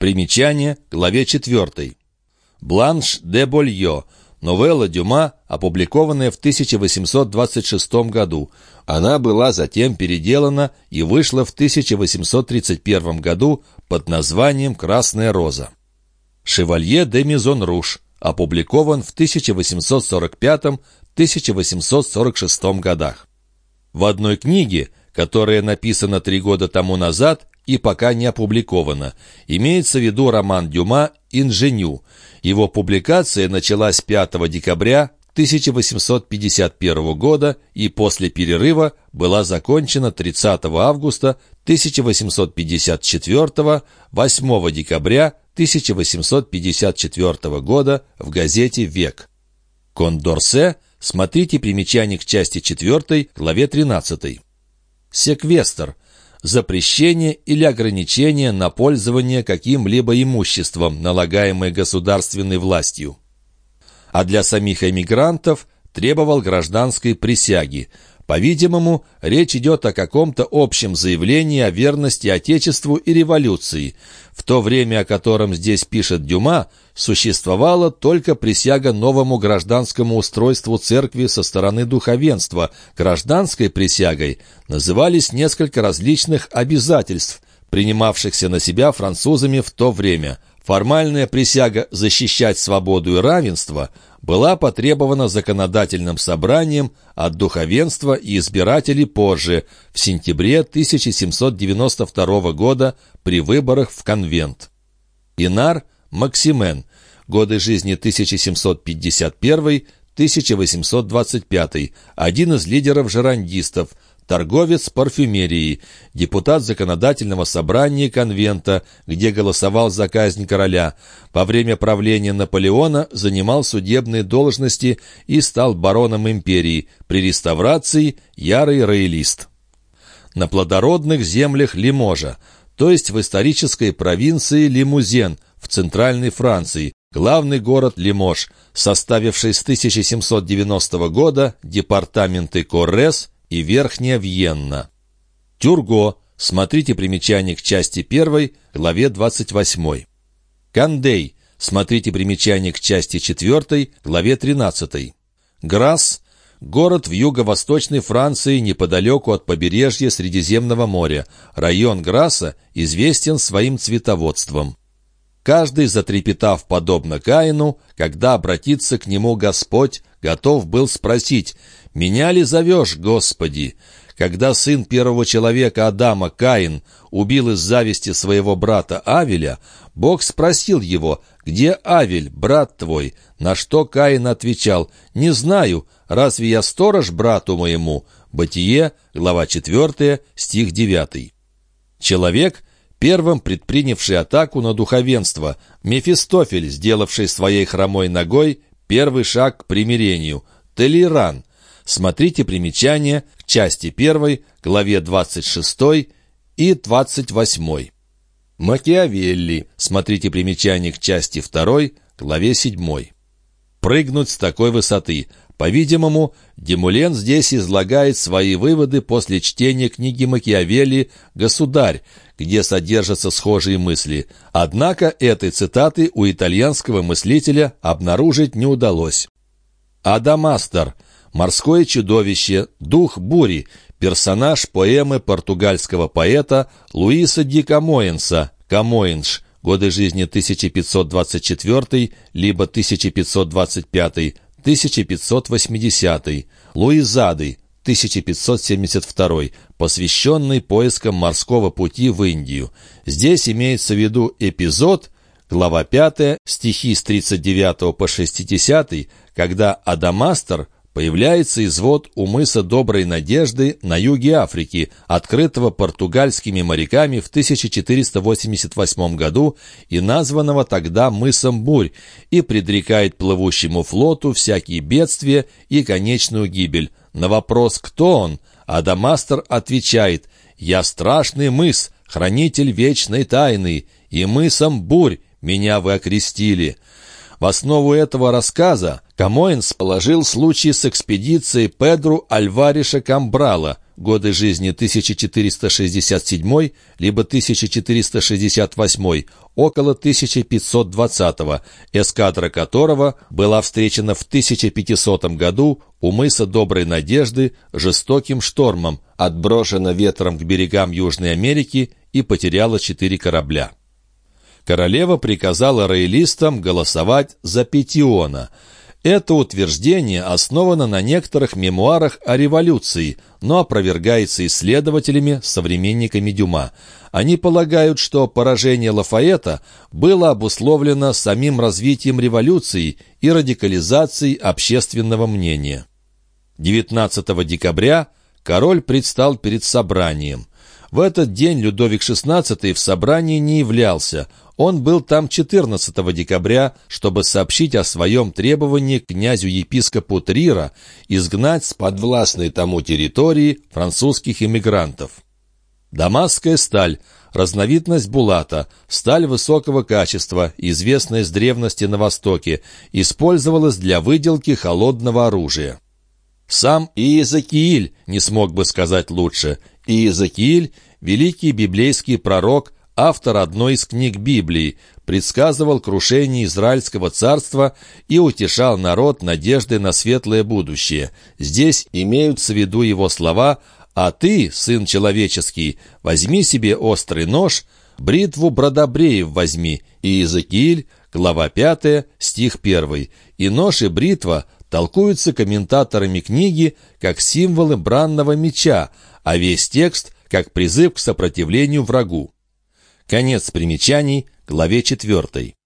Примечание, главе 4. «Бланш де Больо», новелла Дюма, опубликованная в 1826 году. Она была затем переделана и вышла в 1831 году под названием «Красная роза». «Шевалье де Мизон Руш», опубликован в 1845-1846 годах. В одной книге, которая написана три года тому назад, и пока не опубликовано. Имеется в виду роман Дюма «Инженю». Его публикация началась 5 декабря 1851 года и после перерыва была закончена 30 августа 1854 8 декабря 1854 года в газете «Век». Кондорсе, смотрите примечание к части 4, главе 13. Секвестр – запрещение или ограничение на пользование каким-либо имуществом, налагаемое государственной властью. А для самих эмигрантов требовал гражданской присяги – по-видимому, речь идет о каком-то общем заявлении о верности Отечеству и революции. В то время, о котором здесь пишет Дюма, существовала только присяга новому гражданскому устройству церкви со стороны духовенства. Гражданской присягой назывались несколько различных обязательств, принимавшихся на себя французами в то время. Формальная присяга защищать свободу и равенство – была потребована законодательным собранием от духовенства и избирателей позже, в сентябре 1792 года при выборах в конвент. Инар Максимен, годы жизни 1751-1825, один из лидеров жерандистов – торговец парфюмерией, депутат законодательного собрания конвента, где голосовал за казнь короля. Во время правления Наполеона занимал судебные должности и стал бароном империи. При реставрации ярый роялист. На плодородных землях Лиможа, то есть в исторической провинции Лимузен в центральной Франции, главный город Лимож, составивший с 1790 года департаменты Коррес, и Верхняя Вьенна. Тюрго. Смотрите примечание к части 1, главе 28. Кандей. Смотрите примечание к части 4, главе 13. Грасс. Город в юго-восточной Франции неподалеку от побережья Средиземного моря. Район Грасса известен своим цветоводством. Каждый, затрепетав подобно Каину, когда обратится к нему Господь, готов был спросить «Меня ли зовешь, Господи?» Когда сын первого человека Адама, Каин, убил из зависти своего брата Авеля, Бог спросил его, «Где Авель, брат твой?» На что Каин отвечал, «Не знаю, разве я сторож брату моему?» Бытие, глава 4, стих 9. Человек, первым предпринявший атаку на духовенство, Мефистофель, сделавший своей хромой ногой первый шаг к примирению, Толеран – Смотрите примечания к части 1, главе 26 и 28. Макиавелли. Смотрите примечания к части 2, главе 7. Прыгнуть с такой высоты. По-видимому, Демулен здесь излагает свои выводы после чтения книги Макиавелли «Государь», где содержатся схожие мысли. Однако этой цитаты у итальянского мыслителя обнаружить не удалось. Адамастер – Морское чудовище, дух бури, персонаж поэмы португальского поэта Луиса Ди Камоенса «Камоенш», годы жизни 1524 либо 1525, 1580, Луизады, 1572, посвященный поискам морского пути в Индию. Здесь имеется в виду эпизод, глава 5, стихи с 39 по 60, когда Адамастер – появляется извод у мыса Доброй Надежды на юге Африки, открытого португальскими моряками в 1488 году и названного тогда мысом Бурь, и предрекает плывущему флоту всякие бедствия и конечную гибель. На вопрос «Кто он?» Адамастер отвечает «Я страшный мыс, хранитель вечной тайны, и мысом Бурь меня вы окрестили». В основу этого рассказа Камоинс положил случай с экспедицией Педру Альвариша Камбрала, годы жизни 1467 либо 1468, около 1520 эскадра которого была встречена в 1500 году у мыса Доброй Надежды жестоким штормом, отброшена ветром к берегам Южной Америки и потеряла четыре корабля. Королева приказала роялистам голосовать за Петиона – это утверждение основано на некоторых мемуарах о революции, но опровергается исследователями, современниками Дюма. Они полагают, что поражение Лафаэта было обусловлено самим развитием революции и радикализацией общественного мнения. 19 декабря король предстал перед собранием. В этот день Людовик XVI в собрании не являлся, он был там 14 декабря, чтобы сообщить о своем требовании князю-епископу Трира изгнать с подвластной тому территории французских иммигрантов. Дамасская сталь – разновидность булата, сталь высокого качества, известная с древности на Востоке, использовалась для выделки холодного оружия. Сам Иезекииль не смог бы сказать лучше. Иезекииль – великий библейский пророк – автор одной из книг Библии, предсказывал крушение Израильского царства и утешал народ надеждой на светлое будущее. Здесь имеются в виду его слова «А ты, сын человеческий, возьми себе острый нож, бритву бродобреев возьми». И Иезекииль, глава 5, стих 1. И нож и бритва толкуются комментаторами книги как символы бранного меча, а весь текст – как призыв к сопротивлению врагу. Конец примечаний, главе 4.